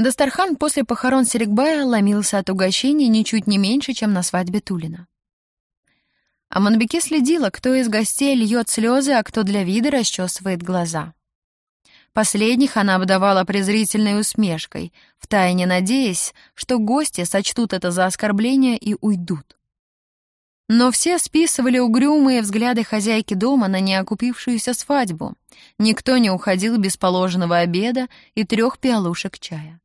Дастархан после похорон Серикбая ломился от угощений ничуть не меньше, чем на свадьбе Тулина. А Манбеке следила, кто из гостей льет слезы, а кто для вида расчесывает глаза. Последних она обдавала презрительной усмешкой, втайне надеясь, что гости сочтут это за оскорбление и уйдут. Но все списывали угрюмые взгляды хозяйки дома на неокупившуюся свадьбу. Никто не уходил без положенного обеда и трех пиалушек чая.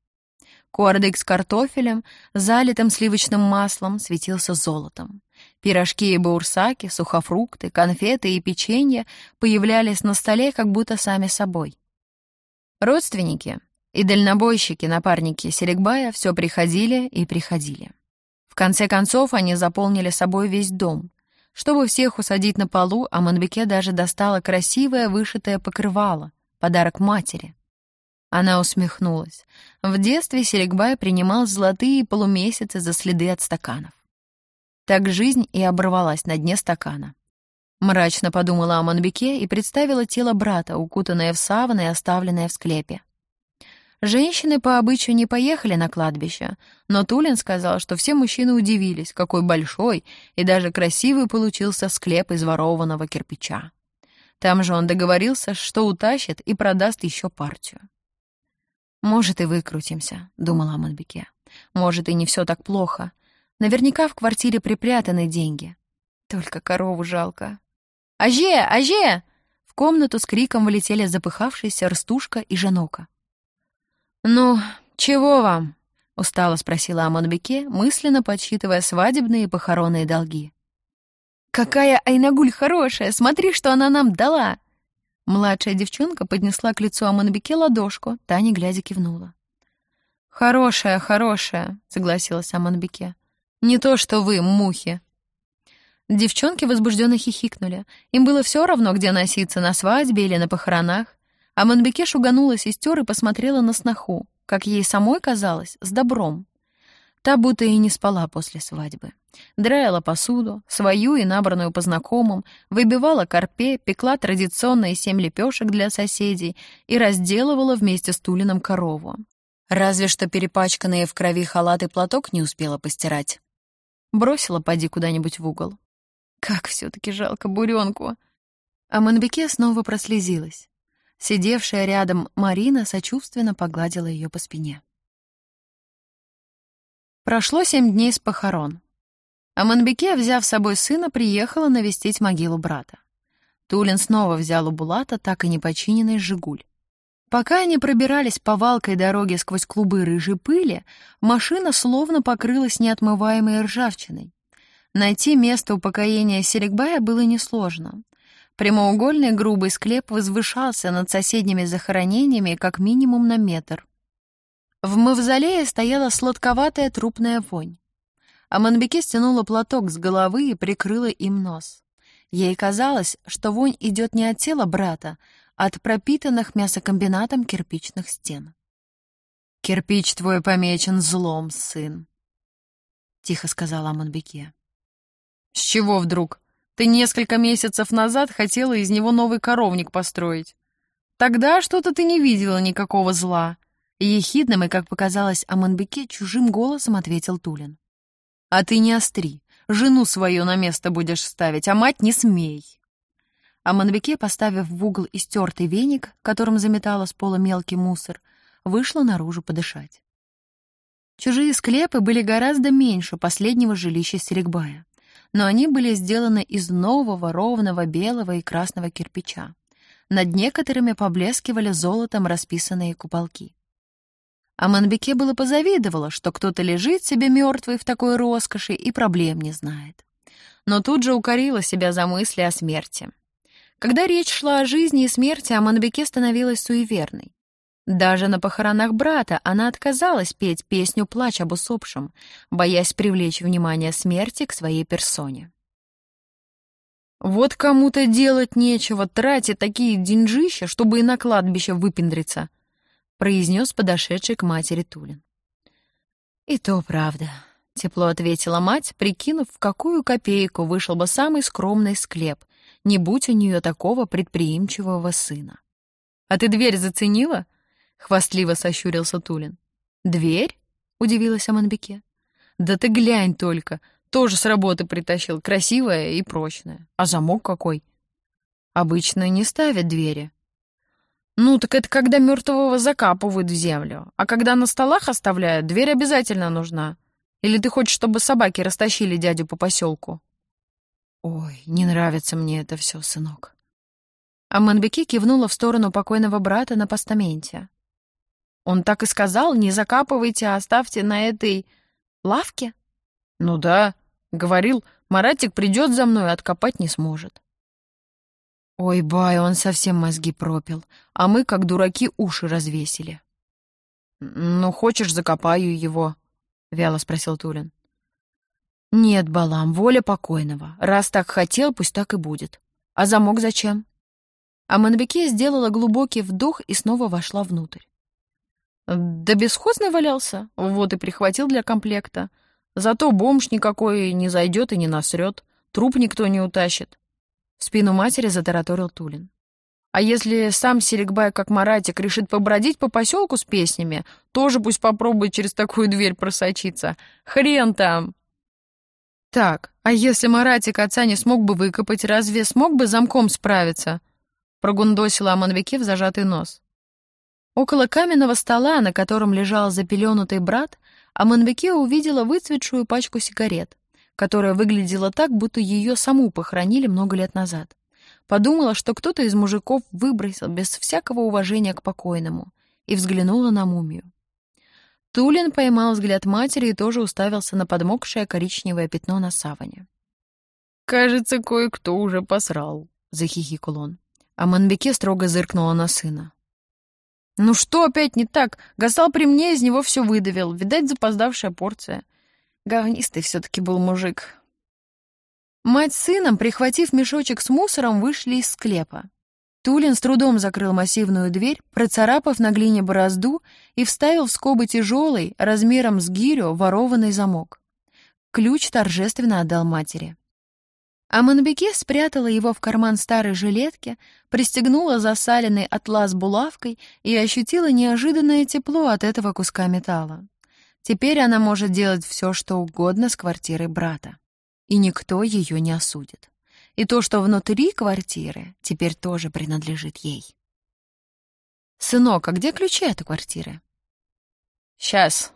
Кордык с картофелем, залитым сливочным маслом, светился золотом. Пирожки и баурсаки, сухофрукты, конфеты и печенье появлялись на столе как будто сами собой. Родственники и дальнобойщики, напарники Серегбая все приходили и приходили. В конце концов, они заполнили собой весь дом. Чтобы всех усадить на полу, Аманбеке даже достала красивое вышитое покрывало, подарок матери. Она усмехнулась. В детстве Серегбай принимал золотые полумесяцы за следы от стаканов. Так жизнь и оборвалась на дне стакана. Мрачно подумала о Манбеке и представила тело брата, укутанное в саван и оставленное в склепе. Женщины по обычаю не поехали на кладбище, но Тулин сказал, что все мужчины удивились, какой большой и даже красивый получился склеп из ворованного кирпича. Там же он договорился, что утащит и продаст еще партию. «Может, и выкрутимся», — думала Аманбеке. «Может, и не все так плохо. Наверняка в квартире припрятаны деньги. Только корову жалко». «Аже! Аже!» В комнату с криком вылетели запыхавшиеся Рстушка и Жанока. «Ну, чего вам?» — устало спросила Аманбеке, мысленно подсчитывая свадебные и похоронные долги. «Какая Айнагуль хорошая! Смотри, что она нам дала!» Младшая девчонка поднесла к лицу Аманбеке ладошку, та, не глядя, кивнула. «Хорошая, хорошая», — согласилась Аманбеке. «Не то, что вы, мухи». Девчонки возбужденно хихикнули. Им было все равно, где носиться, на свадьбе или на похоронах. А Манбеке шуганула сестер и посмотрела на сноху, как ей самой казалось, с добром. Та будто и не спала после свадьбы. Драила посуду, свою и набранную по знакомым, выбивала корпе, пекла традиционные семь лепешек для соседей и разделывала вместе с Тулином корову. Разве что перепачканные в крови халат и платок не успела постирать. Бросила поди куда-нибудь в угол. Как все таки жалко буренку. А Манбеке снова прослезилась. Сидевшая рядом Марина сочувственно погладила ее по спине. Прошло семь дней с похорон. А Манбеке, взяв с собой сына, приехала навестить могилу брата. Тулин снова взял у Булата так и непочиненный «Жигуль». Пока они пробирались по валкой дороге сквозь клубы рыжей пыли, машина словно покрылась неотмываемой ржавчиной. Найти место упокоения Серегбая было несложно. Прямоугольный грубый склеп возвышался над соседними захоронениями как минимум на метр. В мавзолее стояла сладковатая трупная вонь. А стянула платок с головы и прикрыла им нос. Ей казалось, что вонь идет не от тела брата, а от пропитанных мясокомбинатом кирпичных стен. «Кирпич твой помечен злом, сын», — тихо сказала Манбеке. «С чего вдруг?» Ты несколько месяцев назад хотела из него новый коровник построить. Тогда что-то ты не видела никакого зла. Ехидным и, как показалось Аманбеке, чужим голосом ответил Тулин. А ты не остри. Жену свою на место будешь ставить, а мать не смей. Аманбеке, поставив в угол истертый веник, которым заметала с пола мелкий мусор, вышла наружу подышать. Чужие склепы были гораздо меньше последнего жилища Серегбая но они были сделаны из нового ровного белого и красного кирпича. Над некоторыми поблескивали золотом расписанные куполки. А Манбеке было позавидовала, что кто-то лежит себе мертвый в такой роскоши и проблем не знает. Но тут же укорила себя за мысли о смерти. Когда речь шла о жизни и смерти, Аманбеке становилась суеверной. Даже на похоронах брата она отказалась петь песню «Плач об усопшем», боясь привлечь внимание смерти к своей персоне. «Вот кому-то делать нечего, тратить такие деньжища, чтобы и на кладбище выпендриться», произнес подошедший к матери Тулин. «И то правда», — тепло ответила мать, прикинув, в какую копейку вышел бы самый скромный склеп, не будь у нее такого предприимчивого сына. «А ты дверь заценила?» — хвастливо сощурился Тулин. «Дверь?» — удивилась Аманбеке. «Да ты глянь только, тоже с работы притащил, красивая и прочная. А замок какой?» «Обычно не ставят двери». «Ну, так это когда мертвого закапывают в землю. А когда на столах оставляют, дверь обязательно нужна. Или ты хочешь, чтобы собаки растащили дядю по поселку?» «Ой, не нравится мне это все, сынок». А Манбеки кивнула в сторону покойного брата на постаменте. «Он так и сказал, не закапывайте, а оставьте на этой лавке?» «Ну да», — говорил, Маратик придет за мной, откопать не сможет. Ой, бай, он совсем мозги пропил, а мы, как дураки, уши развесили. «Ну, хочешь, закопаю его?» — вяло спросил Тулин. «Нет, Балам, воля покойного. Раз так хотел, пусть так и будет. А замок зачем?» А Манбеке сделала глубокий вдох и снова вошла внутрь. «Да бесхозный валялся, вот и прихватил для комплекта. Зато бомж никакой не зайдет и не насрет, труп никто не утащит». В спину матери затараторил Тулин. «А если сам Серегбай, как Маратик, решит побродить по поселку с песнями, тоже пусть попробует через такую дверь просочиться. Хрен там!» «Так, а если Маратик отца не смог бы выкопать, разве смог бы замком справиться?» Прогундосила Аманвике в зажатый нос. Около каменного стола, на котором лежал запеленутый брат, Аманвике увидела выцветшую пачку сигарет, которая выглядела так, будто ее саму похоронили много лет назад. Подумала, что кто-то из мужиков выбросил без всякого уважения к покойному, и взглянула на мумию. Тулин поймал взгляд матери и тоже уставился на подмокшее коричневое пятно на саване. «Кажется, кое-кто уже посрал», — захихикал он. А Манбеке строго зыркнула на сына. «Ну что опять не так? Гасал при мне, из него все выдавил. Видать, запоздавшая порция. Говнистый все-таки был мужик». Мать с сыном, прихватив мешочек с мусором, вышли из склепа. Тулин с трудом закрыл массивную дверь, процарапав на глине борозду и вставил в скобы тяжелый, размером с гирю, ворованный замок. Ключ торжественно отдал матери. А Манбеке спрятала его в карман старой жилетки, пристегнула засаленный атлас булавкой и ощутила неожиданное тепло от этого куска металла. Теперь она может делать все, что угодно с квартирой брата, и никто ее не осудит и то, что внутри квартиры, теперь тоже принадлежит ей. «Сынок, а где ключи от квартиры?» «Сейчас».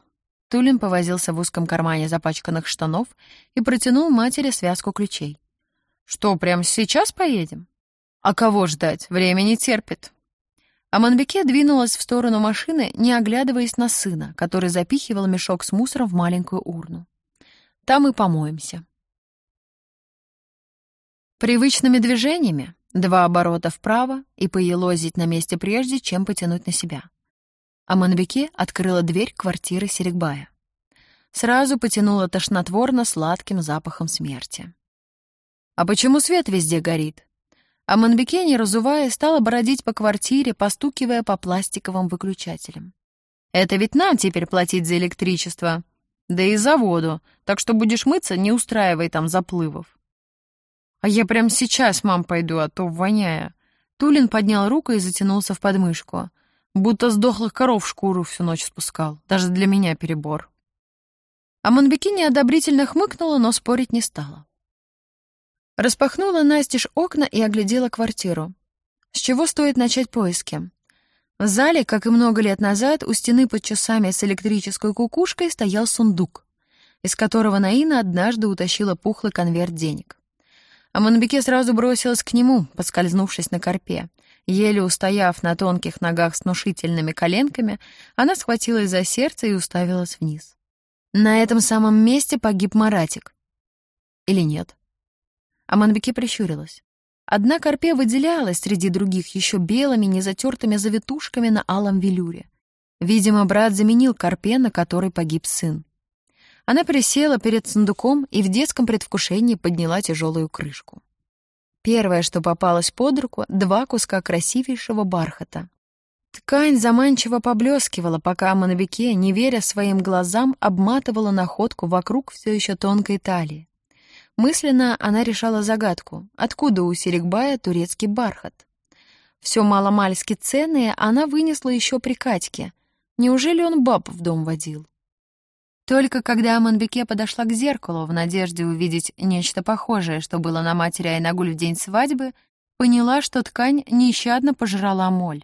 Тулин повозился в узком кармане запачканных штанов и протянул матери связку ключей. «Что, прямо сейчас поедем?» «А кого ждать? Время не терпит». А Манбеке двинулась в сторону машины, не оглядываясь на сына, который запихивал мешок с мусором в маленькую урну. «Там и помоемся». Привычными движениями два оборота вправо и поелозить на месте прежде, чем потянуть на себя. А Манбеке открыла дверь квартиры Серегбая. Сразу потянула тошнотворно-сладким запахом смерти. «А почему свет везде горит?» А Манбеке, не разувая, стала бродить по квартире, постукивая по пластиковым выключателям. «Это ведь нам теперь платить за электричество, да и за воду, так что будешь мыться, не устраивай там заплывов». А я прямо сейчас, мам, пойду, а то воняя. Тулин поднял руку и затянулся в подмышку. Будто сдохлых коров шкуру всю ночь спускал. Даже для меня перебор. А Монбеки неодобрительно хмыкнула, но спорить не стала. Распахнула Настеж окна и оглядела квартиру. С чего стоит начать поиски? В зале, как и много лет назад, у стены под часами с электрической кукушкой стоял сундук, из которого Наина однажды утащила пухлый конверт денег. А Монбеке сразу бросилась к нему, поскользнувшись на корпе. Еле устояв на тонких ногах с внушительными коленками, она схватилась за сердце и уставилась вниз. На этом самом месте погиб Маратик. Или нет? А Манбеке прищурилась. Одна корпе выделялась среди других еще белыми, незатертыми завитушками на алом велюре. Видимо, брат заменил корпе, на которой погиб сын. Она присела перед сундуком и в детском предвкушении подняла тяжелую крышку. Первое, что попалось под руку, два куска красивейшего бархата. Ткань заманчиво поблескивала, пока Мановике, не веря своим глазам, обматывала находку вокруг все еще тонкой талии. Мысленно она решала загадку, откуда у Серегбая турецкий бархат. Все маломальски ценное она вынесла еще при Катьке, Неужели он баб в дом водил? Только когда Аманбеке подошла к зеркалу в надежде увидеть нечто похожее, что было на матери Айнагуль в день свадьбы, поняла, что ткань нещадно пожрала моль.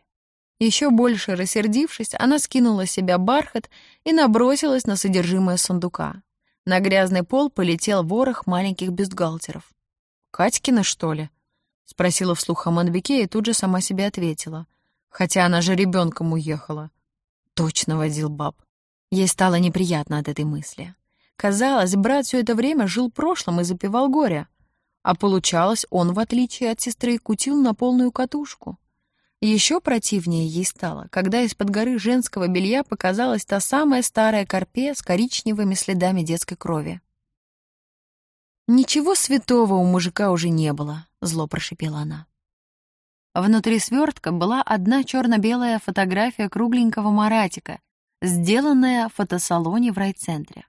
Еще больше рассердившись, она скинула с себя бархат и набросилась на содержимое сундука. На грязный пол полетел ворох маленьких бюстгальтеров. «Катькина, что ли?» — спросила вслух Аманбеке и тут же сама себе ответила. Хотя она же ребенком уехала. Точно водил баб. Ей стало неприятно от этой мысли. Казалось, брат все это время жил прошлым и запивал горе. А получалось, он, в отличие от сестры, кутил на полную катушку. Еще противнее ей стало, когда из-под горы женского белья показалась та самая старая корпе с коричневыми следами детской крови. «Ничего святого у мужика уже не было», — зло прошипела она. Внутри свертка была одна черно-белая фотография кругленького Маратика, сделанная в фотосалоне в райцентре.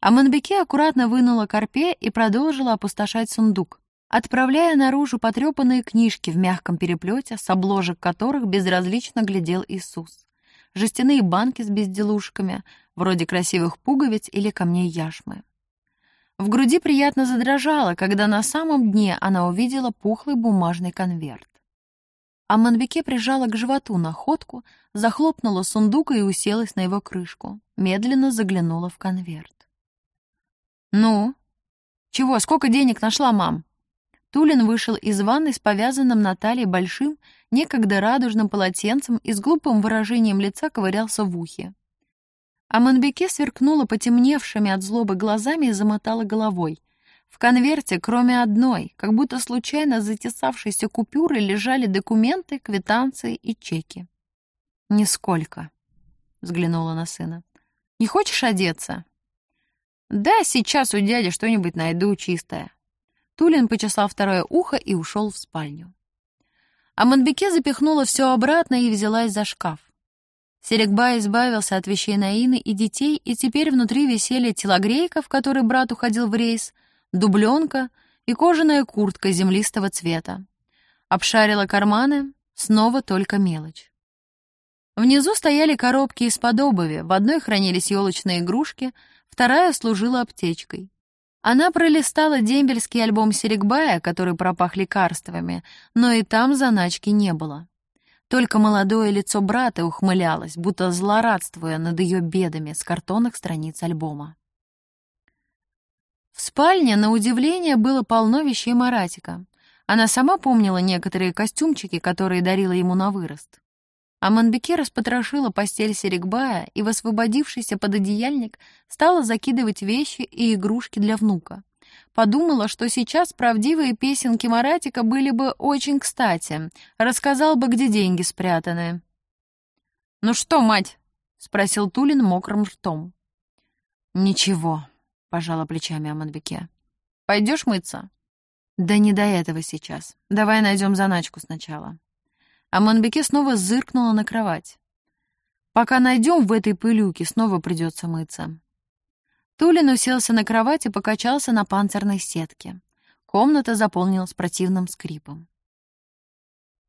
А Манбеке аккуратно вынула корпе и продолжила опустошать сундук, отправляя наружу потрепанные книжки в мягком переплете, с обложек которых безразлично глядел Иисус, жестяные банки с безделушками, вроде красивых пуговиц или камней яшмы. В груди приятно задрожало, когда на самом дне она увидела пухлый бумажный конверт. А Манбеке прижала к животу находку, захлопнула сундук и уселась на его крышку. Медленно заглянула в конверт. «Ну? Чего, сколько денег нашла, мам?» Тулин вышел из ванной с повязанным на талии большим, некогда радужным полотенцем и с глупым выражением лица ковырялся в ухе. А Манбеке сверкнула потемневшими от злобы глазами и замотала головой. В конверте, кроме одной, как будто случайно затесавшейся купюры, лежали документы, квитанции и чеки. «Нисколько», — взглянула на сына. «Не хочешь одеться?» «Да, сейчас у дяди что-нибудь найду чистое». Тулин почесал второе ухо и ушел в спальню. А Манбеке запихнула все обратно и взялась за шкаф. Серегба избавился от вещей Наины и детей, и теперь внутри висели телогрейка, в которой брат уходил в рейс, дубленка и кожаная куртка землистого цвета. Обшарила карманы, снова только мелочь. Внизу стояли коробки из-под обуви, в одной хранились елочные игрушки, вторая служила аптечкой. Она пролистала дембельский альбом Серегбая, который пропах лекарствами, но и там заначки не было. Только молодое лицо брата ухмылялось, будто злорадствуя над ее бедами с картонных страниц альбома. В спальне, на удивление, было полно вещей Маратика. Она сама помнила некоторые костюмчики, которые дарила ему на вырост. А Манбеке распотрошила постель Серегбая и в освободившийся пододеяльник стала закидывать вещи и игрушки для внука. Подумала, что сейчас правдивые песенки Маратика были бы очень кстати. Рассказал бы, где деньги спрятаны. «Ну что, мать?» — спросил Тулин мокрым ртом. «Ничего», — пожала плечами Аманбеке. «Пойдешь мыться?» «Да не до этого сейчас. Давай найдем заначку сначала». Аманбеке снова зыркнула на кровать. «Пока найдем в этой пылюке, снова придется мыться». Тулин уселся на кровать и покачался на панцирной сетке. Комната заполнилась противным скрипом.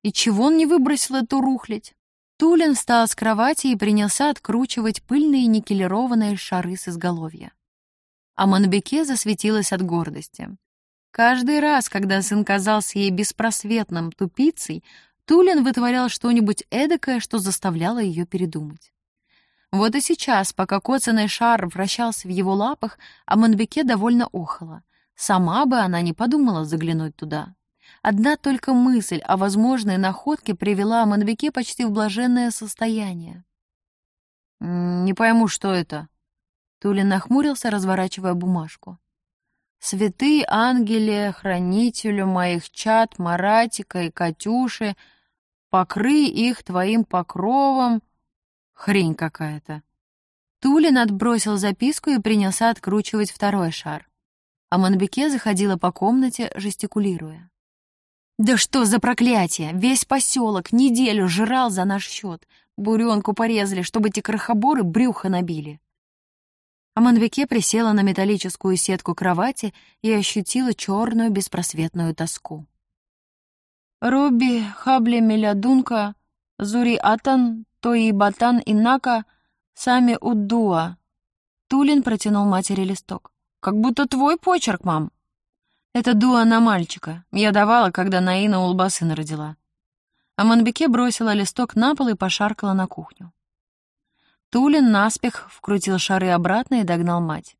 «И чего он не выбросил эту рухлядь?» Тулин встал с кровати и принялся откручивать пыльные никелированные шары с изголовья а Манбеке засветилась от гордости. Каждый раз, когда сын казался ей беспросветным тупицей, Тулин вытворял что-нибудь эдакое, что заставляло ее передумать. Вот и сейчас, пока коцаный шар вращался в его лапах, а Манбеке довольно охала. Сама бы она не подумала заглянуть туда. Одна только мысль о возможной находке привела Манбеке почти в блаженное состояние. «Не пойму, что это», Тулин нахмурился, разворачивая бумажку. «Святые ангеле, хранителю моих чад, Маратика и Катюши, покрый их твоим покровом...» Хрень какая-то. Тулин отбросил записку и принялся откручивать второй шар. А Манбеке заходила по комнате, жестикулируя. «Да что за проклятие! Весь поселок неделю жрал за наш счет. Буренку порезали, чтобы эти крохоборы брюхо набили. Аманвике присела на металлическую сетку кровати и ощутила черную беспросветную тоску. «Руби, Хабли, Мелядунка, Зури Атан, то и Батан Инака сами Удуа. Тулин протянул матери листок. «Как будто твой почерк, мам». «Это дуа на мальчика. Я давала, когда Наина Улбасына родила». А Манбеке бросила листок на пол и пошаркала на кухню. Тулин наспех вкрутил шары обратно и догнал мать.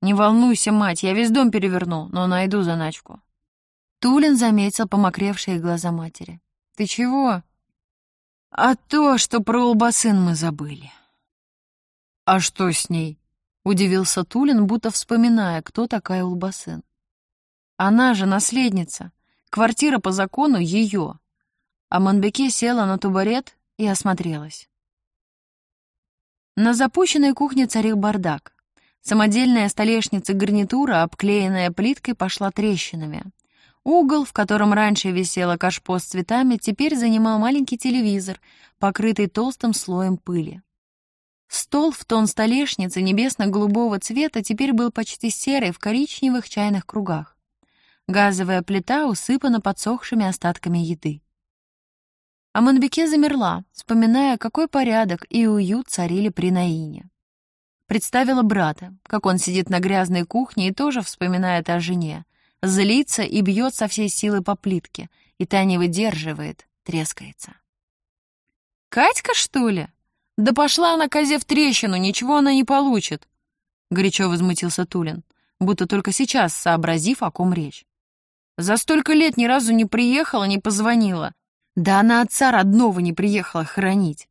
«Не волнуйся, мать, я весь дом переверну, но найду заначку». Тулин заметил помокревшие глаза матери. «Ты чего?» «А то, что про Улбасын мы забыли». «А что с ней?» — удивился Тулин, будто вспоминая, кто такая Улбасын. «Она же наследница. Квартира по закону ее». А Манбеке села на тубарет и осмотрелась. На запущенной кухне царил бардак. Самодельная столешница гарнитура, обклеенная плиткой, пошла трещинами. Угол, в котором раньше висела кашпо с цветами, теперь занимал маленький телевизор, покрытый толстым слоем пыли. Стол в тон столешницы небесно-голубого цвета теперь был почти серый в коричневых чайных кругах. Газовая плита усыпана подсохшими остатками еды. А Манбеке замерла, вспоминая, какой порядок и уют царили при Наине. Представила брата, как он сидит на грязной кухне и тоже вспоминает о жене, злится и бьет со всей силы по плитке, и та не выдерживает, трескается. «Катька, что ли?» «Да пошла она козе в трещину, ничего она не получит!» Горячо возмутился Тулин, будто только сейчас сообразив, о ком речь. «За столько лет ни разу не приехала, не позвонила. Да она отца родного не приехала хоронить!»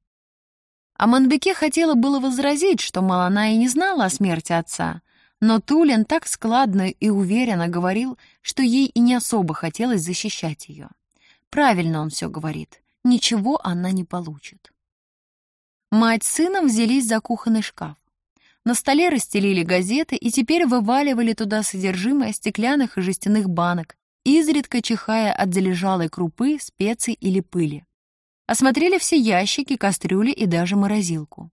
А Манбеке хотела было возразить, что, мол, она и не знала о смерти отца, но Тулин так складно и уверенно говорил, что ей и не особо хотелось защищать ее. Правильно он все говорит, ничего она не получит. Мать с сыном взялись за кухонный шкаф. На столе расстелили газеты и теперь вываливали туда содержимое стеклянных и жестяных банок, изредка чихая от залежалой крупы, специй или пыли. Осмотрели все ящики, кастрюли и даже морозилку.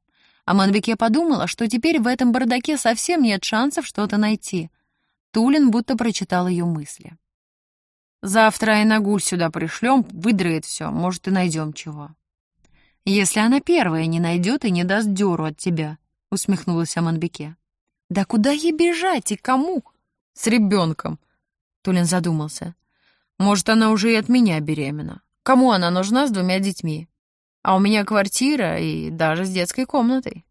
А Манбеке подумала, что теперь в этом бардаке совсем нет шансов что-то найти. Тулин будто прочитал ее мысли. «Завтра Айнагуль сюда пришлем, выдрает все, может, и найдем чего». «Если она первая не найдет и не даст дёру от тебя», — усмехнулась Аманбеке. «Да куда ей бежать и кому?» «С ребенком», — Тулин задумался. «Может, она уже и от меня беременна. Кому она нужна с двумя детьми? А у меня квартира и даже с детской комнатой».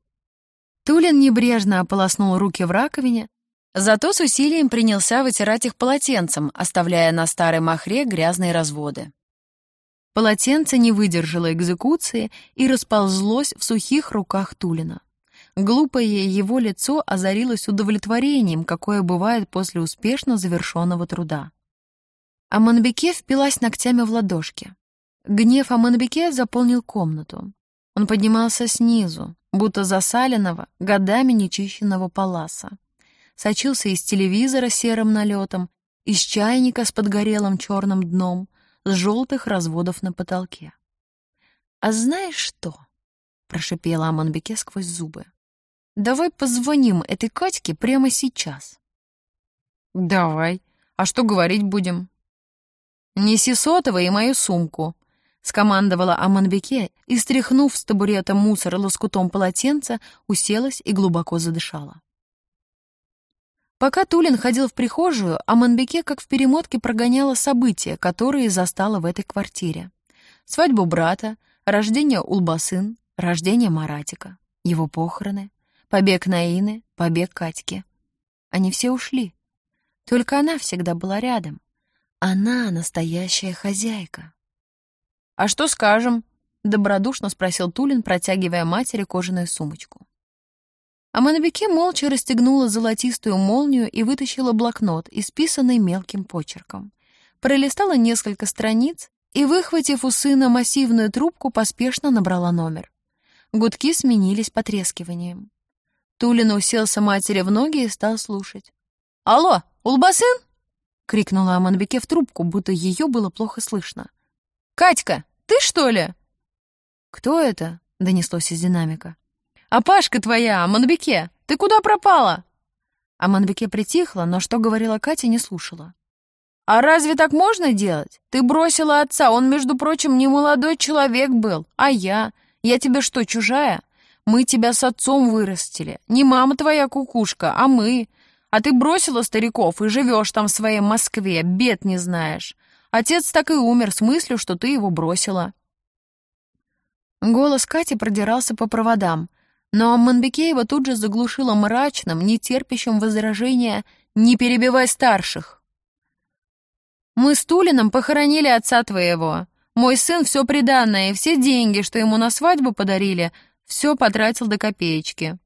Тулин небрежно ополоснул руки в раковине, зато с усилием принялся вытирать их полотенцем, оставляя на старой махре грязные разводы. Полотенце не выдержало экзекуции и расползлось в сухих руках Тулина. Глупое его лицо озарилось удовлетворением, какое бывает после успешно завершенного труда. Аманбеке впилась ногтями в ладошки. Гнев Аманбеке заполнил комнату. Он поднимался снизу, будто засаленного, годами нечищенного паласа. Сочился из телевизора серым налетом, из чайника с подгорелым черным дном — с желтых разводов на потолке. «А знаешь что?» — прошипела Аманбеке сквозь зубы. «Давай позвоним этой Катьке прямо сейчас». «Давай. А что говорить будем?» «Неси сотовый и мою сумку», — скомандовала Аманбеке и, стряхнув с табурета мусор лоскутом полотенца, уселась и глубоко задышала. Пока Тулин ходил в прихожую, Аманбеке как в перемотке прогоняла события, которые застала в этой квартире. Свадьбу брата, рождение Улбасын, рождение Маратика, его похороны, побег Наины, побег Катьки. Они все ушли. Только она всегда была рядом. Она настоящая хозяйка. «А что скажем?» — добродушно спросил Тулин, протягивая матери кожаную сумочку. А молча расстегнула золотистую молнию и вытащила блокнот, исписанный мелким почерком. Пролистала несколько страниц и, выхватив у сына массивную трубку, поспешно набрала номер. Гудки сменились потрескиванием. Тулин уселся матери в ноги и стал слушать. «Алло, Улбасын?» — крикнула Аманбеке в трубку, будто ее было плохо слышно. «Катька, ты что ли?» «Кто это?» — донеслось из динамика. «А Пашка твоя, Манбеке, ты куда пропала?» А Манбеке притихла, но что говорила Катя, не слушала. «А разве так можно делать? Ты бросила отца, он, между прочим, не молодой человек был, а я. Я тебе что, чужая? Мы тебя с отцом вырастили. Не мама твоя кукушка, а мы. А ты бросила стариков и живешь там в своей Москве, бед не знаешь. Отец так и умер с мыслью, что ты его бросила». Голос Кати продирался по проводам, но Манбекеева тут же заглушила мрачным, нетерпящим возражения «Не перебивай старших». «Мы с Тулином похоронили отца твоего. Мой сын все приданное все деньги, что ему на свадьбу подарили, все потратил до копеечки.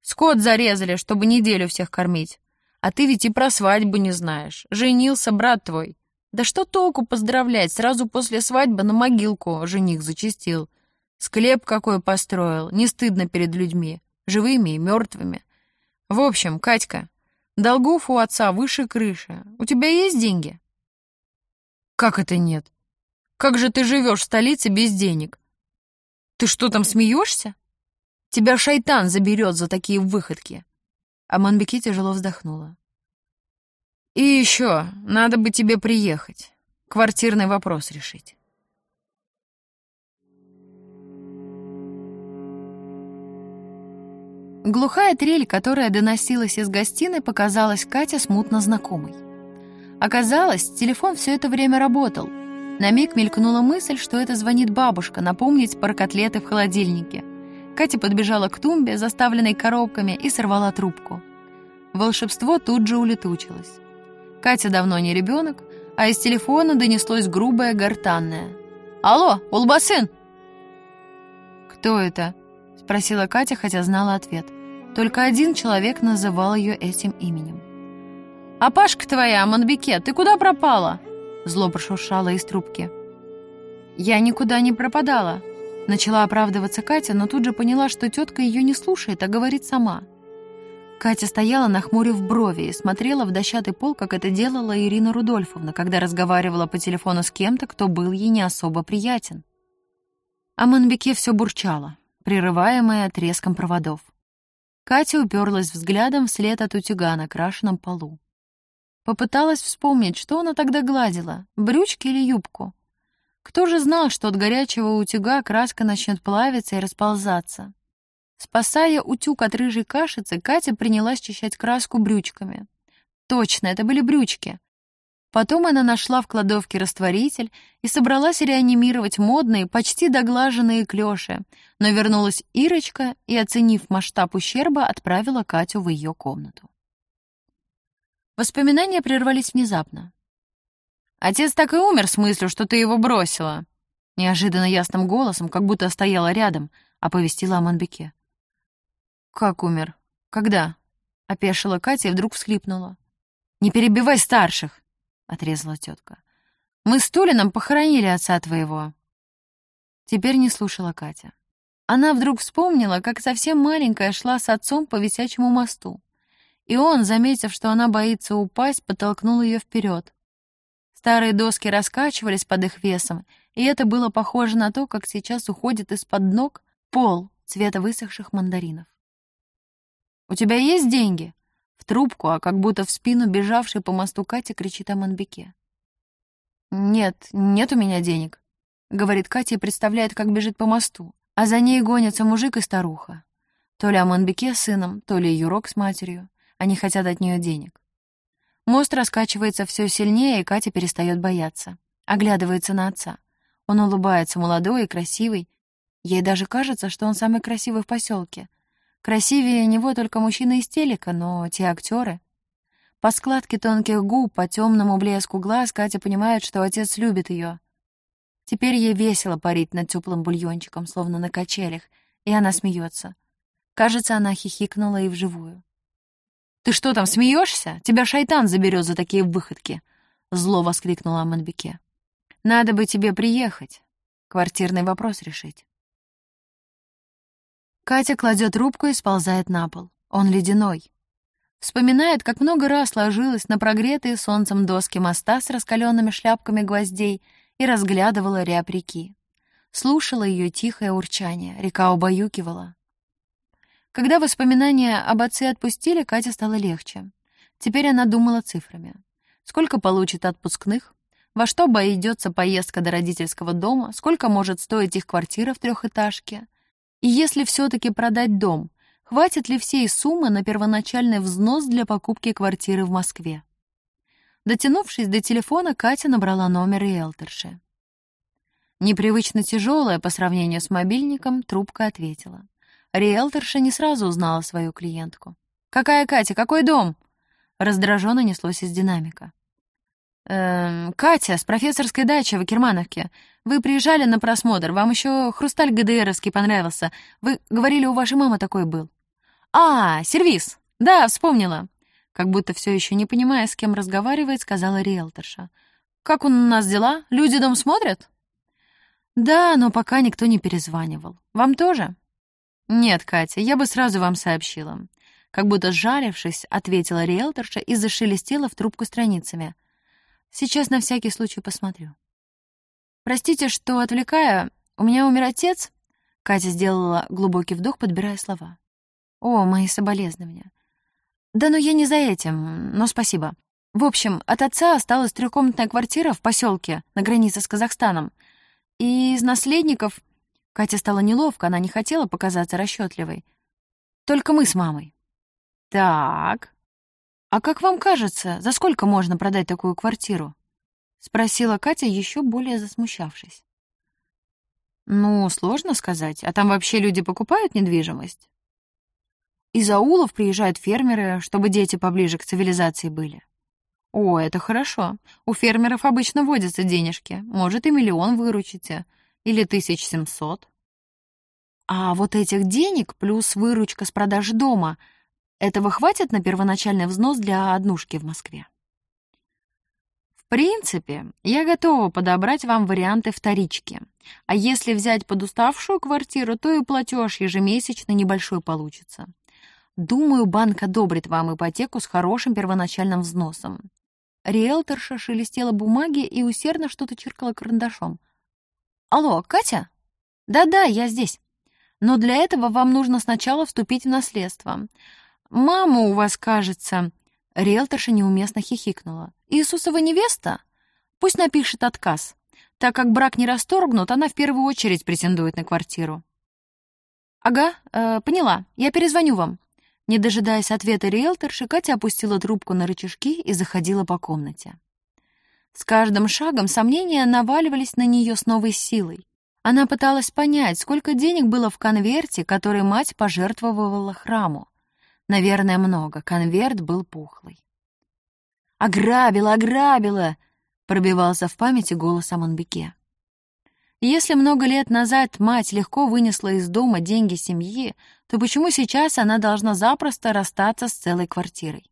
Скот зарезали, чтобы неделю всех кормить. А ты ведь и про свадьбу не знаешь. Женился брат твой. Да что толку поздравлять, сразу после свадьбы на могилку жених зачистил. Склеп какой построил, не стыдно перед людьми, живыми и мертвыми. В общем, Катька, долгов у отца выше крыши. У тебя есть деньги? Как это нет? Как же ты живешь в столице без денег? Ты что там смеешься? Тебя шайтан заберет за такие выходки. Манбеки тяжело вздохнула. И еще, надо бы тебе приехать. Квартирный вопрос решить. Глухая трель, которая доносилась из гостиной, показалась Кате смутно знакомой. Оказалось, телефон все это время работал. На миг мелькнула мысль, что это звонит бабушка, напомнить про котлеты в холодильнике. Катя подбежала к тумбе, заставленной коробками, и сорвала трубку. Волшебство тут же улетучилось. Катя давно не ребенок, а из телефона донеслось грубое гортанное. «Алло, Улбасын!» «Кто это?» — спросила Катя, хотя знала ответ. Только один человек называл ее этим именем. «А Пашка твоя, Манбеке, ты куда пропала?» Зло прошуршало из трубки. «Я никуда не пропадала», — начала оправдываться Катя, но тут же поняла, что тетка ее не слушает, а говорит сама. Катя стояла, нахмурив брови, и смотрела в дощатый пол, как это делала Ирина Рудольфовна, когда разговаривала по телефону с кем-то, кто был ей не особо приятен. А Манбеке все бурчало прерываемая треском проводов. Катя уперлась взглядом вслед от утюга на крашенном полу. Попыталась вспомнить, что она тогда гладила, брючки или юбку. Кто же знал, что от горячего утюга краска начнет плавиться и расползаться? Спасая утюг от рыжей кашицы, Катя принялась чищать краску брючками. Точно, это были брючки. Потом она нашла в кладовке растворитель и собралась реанимировать модные, почти доглаженные клёши, но вернулась Ирочка и, оценив масштаб ущерба, отправила Катю в ее комнату. Воспоминания прервались внезапно. «Отец так и умер с мыслью, что ты его бросила», неожиданно ясным голосом, как будто стояла рядом, оповестила о Манбеке. «Как умер? Когда?» — опешила Катя и вдруг всхлипнула. «Не перебивай старших!» — отрезала тетка. «Мы с Тулином похоронили отца твоего». Теперь не слушала Катя. Она вдруг вспомнила, как совсем маленькая шла с отцом по висячему мосту. И он, заметив, что она боится упасть, подтолкнул ее вперед. Старые доски раскачивались под их весом, и это было похоже на то, как сейчас уходит из-под ног пол цвета высохших мандаринов. «У тебя есть деньги?» В трубку, а как будто в спину бежавшей по мосту Катя кричит о Манбеке. «Нет, нет у меня денег», — говорит Катя и представляет, как бежит по мосту, а за ней гонятся мужик и старуха. То ли Аманбеке с сыном, то ли Юрок с матерью. Они хотят от нее денег. Мост раскачивается все сильнее, и Катя перестает бояться. Оглядывается на отца. Он улыбается, молодой и красивый. Ей даже кажется, что он самый красивый в поселке. Красивее него только мужчина из телека, но те актеры. По складке тонких губ, по темному блеску глаз Катя понимает, что отец любит ее. Теперь ей весело парить над теплым бульончиком, словно на качелях, и она смеется. Кажется, она хихикнула и вживую. «Ты что там, смеешься? Тебя шайтан заберет за такие выходки!» Зло воскликнула Аманбеке. «Надо бы тебе приехать, квартирный вопрос решить». Катя кладет трубку и сползает на пол. Он ледяной. Вспоминает, как много раз ложилась на прогретые солнцем доски моста с раскаленными шляпками гвоздей и разглядывала рябь реки. Слушала ее тихое урчание, река убаюкивала. Когда воспоминания об отце отпустили, Кате стало легче. Теперь она думала цифрами. Сколько получит отпускных? во что обойдется поездка до родительского дома, сколько может стоить их квартира в трехэтажке. И если все-таки продать дом, хватит ли всей суммы на первоначальный взнос для покупки квартиры в Москве. Дотянувшись до телефона, Катя набрала номер риэлторши. Непривычно тяжелая по сравнению с мобильником, трубка ответила. Риэлторша не сразу узнала свою клиентку. «Какая Катя? Какой дом?» Раздраженно неслось из динамика. «Эм, Катя, с профессорской дачи в Акермановке. Вы приезжали на просмотр, вам еще хрусталь ГДРовский понравился. Вы говорили, у вашей мамы такой был». «А, сервис! Да, вспомнила!» Как будто все еще не понимая, с кем разговаривает, сказала риэлторша. «Как у нас дела? Люди дом смотрят?» «Да, но пока никто не перезванивал. Вам тоже?» «Нет, Катя, я бы сразу вам сообщила». Как будто сжалившись, ответила риэлторша и зашелестела в трубку страницами. «Сейчас на всякий случай посмотрю». «Простите, что отвлекаю. У меня умер отец?» Катя сделала глубокий вдох, подбирая слова. «О, мои соболезнования». «Да ну я не за этим, но спасибо. В общем, от отца осталась трехкомнатная квартира в поселке на границе с Казахстаном. И из наследников Катя стала неловко, она не хотела показаться расчетливой. Только мы с мамой. Так. А как вам кажется, за сколько можно продать такую квартиру? Спросила Катя, еще более засмущавшись. Ну, сложно сказать. А там вообще люди покупают недвижимость? Из аулов приезжают фермеры, чтобы дети поближе к цивилизации были. О, это хорошо. У фермеров обычно водятся денежки. Может, и миллион выручите. Или тысяч семьсот. А вот этих денег плюс выручка с продажи дома, этого хватит на первоначальный взнос для однушки в Москве? В принципе, я готова подобрать вам варианты вторички. А если взять подуставшую квартиру, то и платеж ежемесячно небольшой получится. Думаю, банк одобрит вам ипотеку с хорошим первоначальным взносом. Риэлторша шелестела бумаги и усердно что-то чиркала карандашом. «Алло, Катя?» «Да-да, я здесь. Но для этого вам нужно сначала вступить в наследство. Мама у вас, кажется...» Риэлторша неуместно хихикнула. «Иисусова невеста? Пусть напишет отказ. Так как брак не расторгнут, она в первую очередь претендует на квартиру». «Ага, э, поняла. Я перезвоню вам». Не дожидаясь ответа риэлторши, Катя опустила трубку на рычажки и заходила по комнате. С каждым шагом сомнения наваливались на нее с новой силой. Она пыталась понять, сколько денег было в конверте, который мать пожертвовала храму. Наверное, много. Конверт был пухлый. «Ограбила, ограбила!» — пробивался в памяти голос Аманбеке. Если много лет назад мать легко вынесла из дома деньги семьи, то почему сейчас она должна запросто расстаться с целой квартирой?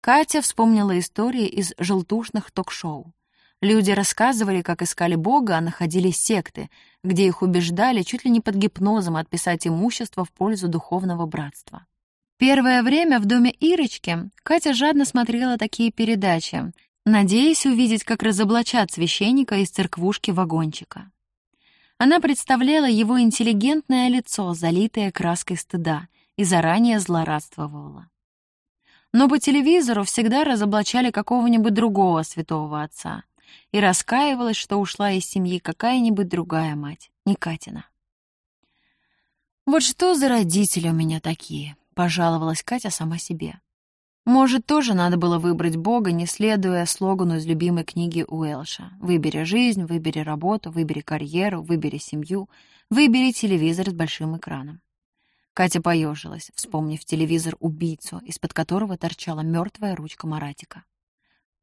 Катя вспомнила истории из желтушных ток-шоу. Люди рассказывали, как искали Бога, а находили секты, где их убеждали чуть ли не под гипнозом отписать имущество в пользу духовного братства. Первое время в доме Ирочки Катя жадно смотрела такие передачи, надеясь увидеть, как разоблачат священника из церквушки вагончика. Она представляла его интеллигентное лицо, залитое краской стыда, и заранее злорадствовала. Но по телевизору всегда разоблачали какого-нибудь другого святого отца и раскаивалась, что ушла из семьи какая-нибудь другая мать, не Катина. «Вот что за родители у меня такие?» — пожаловалась Катя сама себе. Может, тоже надо было выбрать Бога, не следуя слогану из любимой книги Уэлша. «Выбери жизнь, выбери работу, выбери карьеру, выбери семью, выбери телевизор с большим экраном». Катя поежилась, вспомнив телевизор-убийцу, из-под которого торчала мертвая ручка Маратика.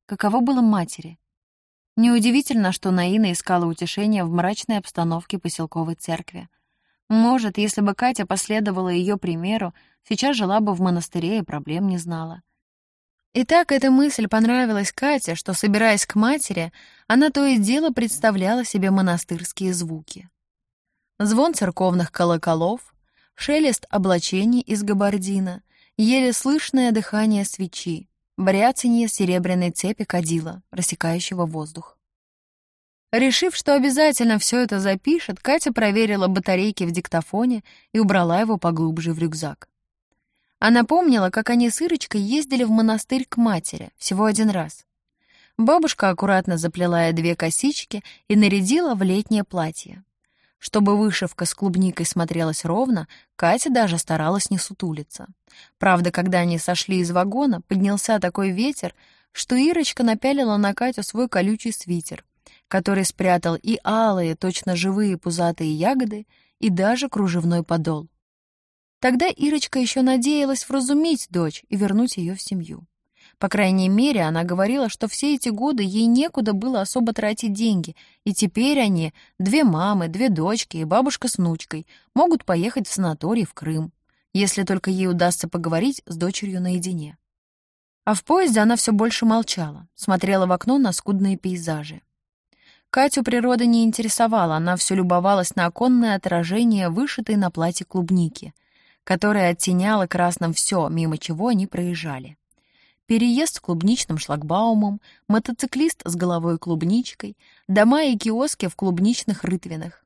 Каково было матери? Неудивительно, что Наина искала утешение в мрачной обстановке поселковой церкви. Может, если бы Катя последовала ее примеру, сейчас жила бы в монастыре и проблем не знала. И так эта мысль понравилась Кате, что, собираясь к матери, она то и дело представляла себе монастырские звуки. Звон церковных колоколов, шелест облачений из габардина, еле слышное дыхание свечи, бряцанье серебряной цепи кадила, рассекающего воздух. Решив, что обязательно все это запишет, Катя проверила батарейки в диктофоне и убрала его поглубже в рюкзак. Она помнила, как они с Ирочкой ездили в монастырь к матери, всего один раз. Бабушка аккуратно заплела две косички и нарядила в летнее платье. Чтобы вышивка с клубникой смотрелась ровно, Катя даже старалась не сутулиться. Правда, когда они сошли из вагона, поднялся такой ветер, что Ирочка напялила на Катю свой колючий свитер, который спрятал и алые, точно живые пузатые ягоды, и даже кружевной подол. Тогда Ирочка еще надеялась вразумить дочь и вернуть ее в семью. По крайней мере, она говорила, что все эти годы ей некуда было особо тратить деньги, и теперь они, две мамы, две дочки и бабушка с внучкой, могут поехать в санаторий в Крым, если только ей удастся поговорить с дочерью наедине. А в поезде она все больше молчала, смотрела в окно на скудные пейзажи. Катю природа не интересовала, она все любовалась на оконное отражение, вышитой на платье клубники, которое оттеняло красным все, мимо чего они проезжали переезд с клубничным шлагбаумом, мотоциклист с головой клубничкой, дома и киоски в клубничных рытвинах.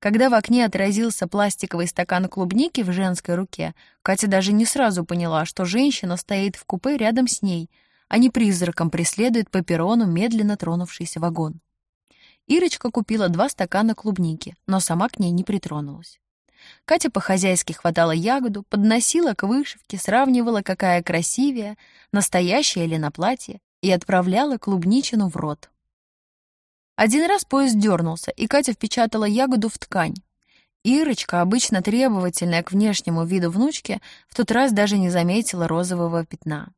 Когда в окне отразился пластиковый стакан клубники в женской руке, Катя даже не сразу поняла, что женщина стоит в купе рядом с ней, а не призраком преследует по перрону медленно тронувшийся вагон. Ирочка купила два стакана клубники, но сама к ней не притронулась. Катя по-хозяйски хватала ягоду, подносила к вышивке, сравнивала, какая красивее, настоящая или на платье, и отправляла клубничину в рот. Один раз поезд дернулся, и Катя впечатала ягоду в ткань. Ирочка, обычно требовательная к внешнему виду внучки, в тот раз даже не заметила розового пятна.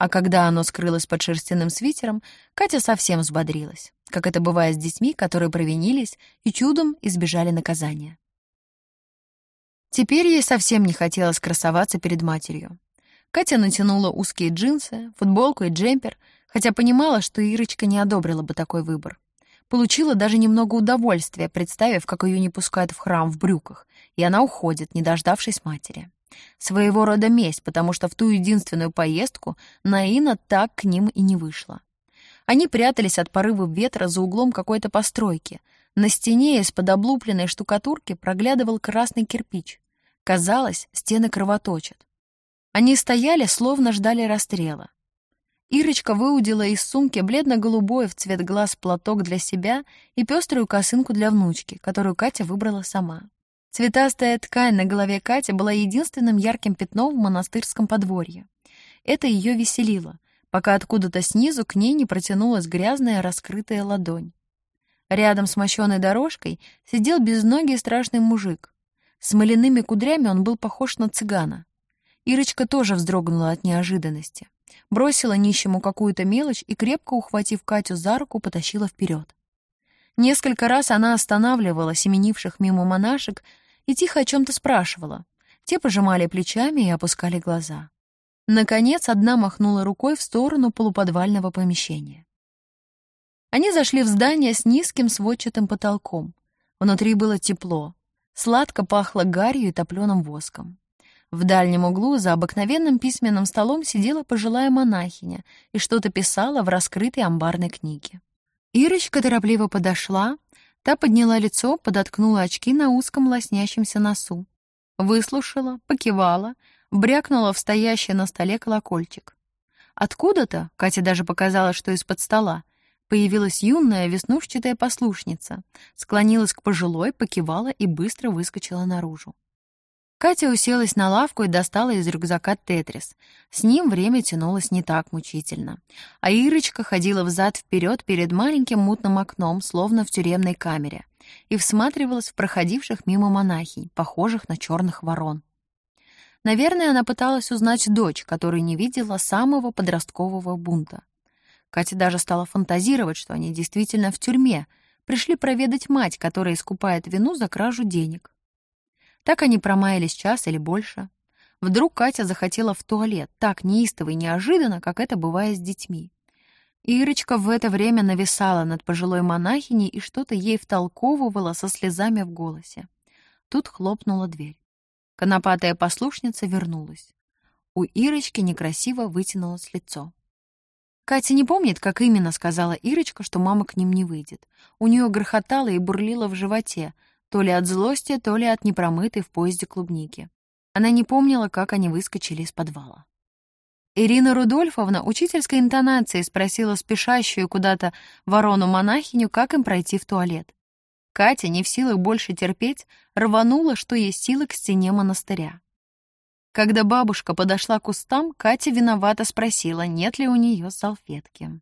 А когда оно скрылось под шерстяным свитером, Катя совсем взбодрилась, как это бывает с детьми, которые провинились и чудом избежали наказания. Теперь ей совсем не хотелось красоваться перед матерью. Катя натянула узкие джинсы, футболку и джемпер, хотя понимала, что Ирочка не одобрила бы такой выбор. Получила даже немного удовольствия, представив, как ее не пускают в храм в брюках, и она уходит, не дождавшись матери. Своего рода месть, потому что в ту единственную поездку Наина так к ним и не вышла. Они прятались от порыва ветра за углом какой-то постройки. На стене из-под облупленной штукатурки проглядывал красный кирпич. Казалось, стены кровоточат. Они стояли, словно ждали расстрела. Ирочка выудила из сумки бледно-голубой в цвет глаз платок для себя и пеструю косынку для внучки, которую Катя выбрала сама. Цветастая ткань на голове Кати была единственным ярким пятном в монастырском подворье. Это ее веселило, пока откуда-то снизу к ней не протянулась грязная раскрытая ладонь. Рядом с мощеной дорожкой сидел безногий страшный мужик. С маляными кудрями он был похож на цыгана. Ирочка тоже вздрогнула от неожиданности. Бросила нищему какую-то мелочь и, крепко ухватив Катю за руку, потащила вперед. Несколько раз она останавливала семенивших мимо монашек и тихо о чем-то спрашивала. Те пожимали плечами и опускали глаза. Наконец, одна махнула рукой в сторону полуподвального помещения. Они зашли в здание с низким сводчатым потолком. Внутри было тепло. Сладко пахло гарью и топленым воском. В дальнем углу за обыкновенным письменным столом сидела пожилая монахиня и что-то писала в раскрытой амбарной книге. Ирочка торопливо подошла, та подняла лицо, подоткнула очки на узком лоснящемся носу. Выслушала, покивала, брякнула в стоящий на столе колокольчик. Откуда-то, Катя даже показала, что из-под стола, Появилась юная веснушчатая послушница, склонилась к пожилой, покивала и быстро выскочила наружу. Катя уселась на лавку и достала из рюкзака тетрис. С ним время тянулось не так мучительно. А Ирочка ходила взад-вперед перед маленьким мутным окном, словно в тюремной камере, и всматривалась в проходивших мимо монахинь, похожих на черных ворон. Наверное, она пыталась узнать дочь, которую не видела самого подросткового бунта. Катя даже стала фантазировать, что они действительно в тюрьме, пришли проведать мать, которая искупает вину за кражу денег. Так они промаялись час или больше. Вдруг Катя захотела в туалет, так неистово и неожиданно, как это бывает с детьми. Ирочка в это время нависала над пожилой монахиней и что-то ей втолковывала со слезами в голосе. Тут хлопнула дверь. Конопатая послушница вернулась. У Ирочки некрасиво вытянулось лицо. Катя не помнит, как именно сказала Ирочка, что мама к ним не выйдет. У нее грохотало и бурлило в животе, то ли от злости, то ли от непромытой в поезде клубники. Она не помнила, как они выскочили из подвала. Ирина Рудольфовна учительской интонацией спросила спешащую куда-то ворону-монахиню, как им пройти в туалет. Катя, не в силах больше терпеть, рванула, что есть силы к стене монастыря. Когда бабушка подошла к кустам, Катя виновато спросила, нет ли у нее салфетки.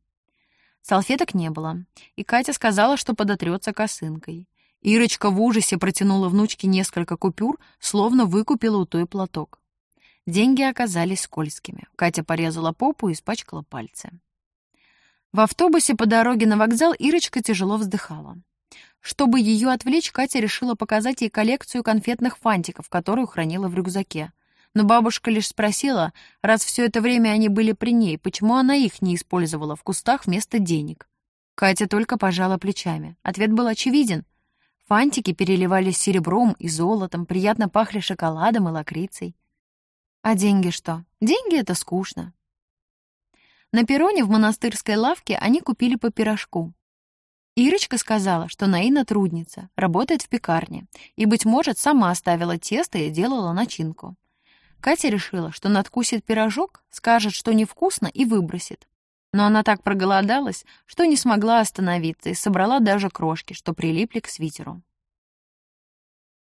Салфеток не было, и Катя сказала, что подотрется косынкой. Ирочка в ужасе протянула внучке несколько купюр, словно выкупила у той платок. Деньги оказались скользкими. Катя порезала попу и испачкала пальцы. В автобусе по дороге на вокзал Ирочка тяжело вздыхала. Чтобы ее отвлечь, Катя решила показать ей коллекцию конфетных фантиков, которую хранила в рюкзаке. Но бабушка лишь спросила, раз все это время они были при ней, почему она их не использовала в кустах вместо денег. Катя только пожала плечами. Ответ был очевиден — Фантики переливались серебром и золотом, приятно пахли шоколадом и лакрицей. А деньги что? Деньги — это скучно. На перроне в монастырской лавке они купили по пирожку. Ирочка сказала, что Наина трудница, работает в пекарне, и, быть может, сама оставила тесто и делала начинку. Катя решила, что надкусит пирожок, скажет, что невкусно, и выбросит. Но она так проголодалась, что не смогла остановиться и собрала даже крошки, что прилипли к свитеру.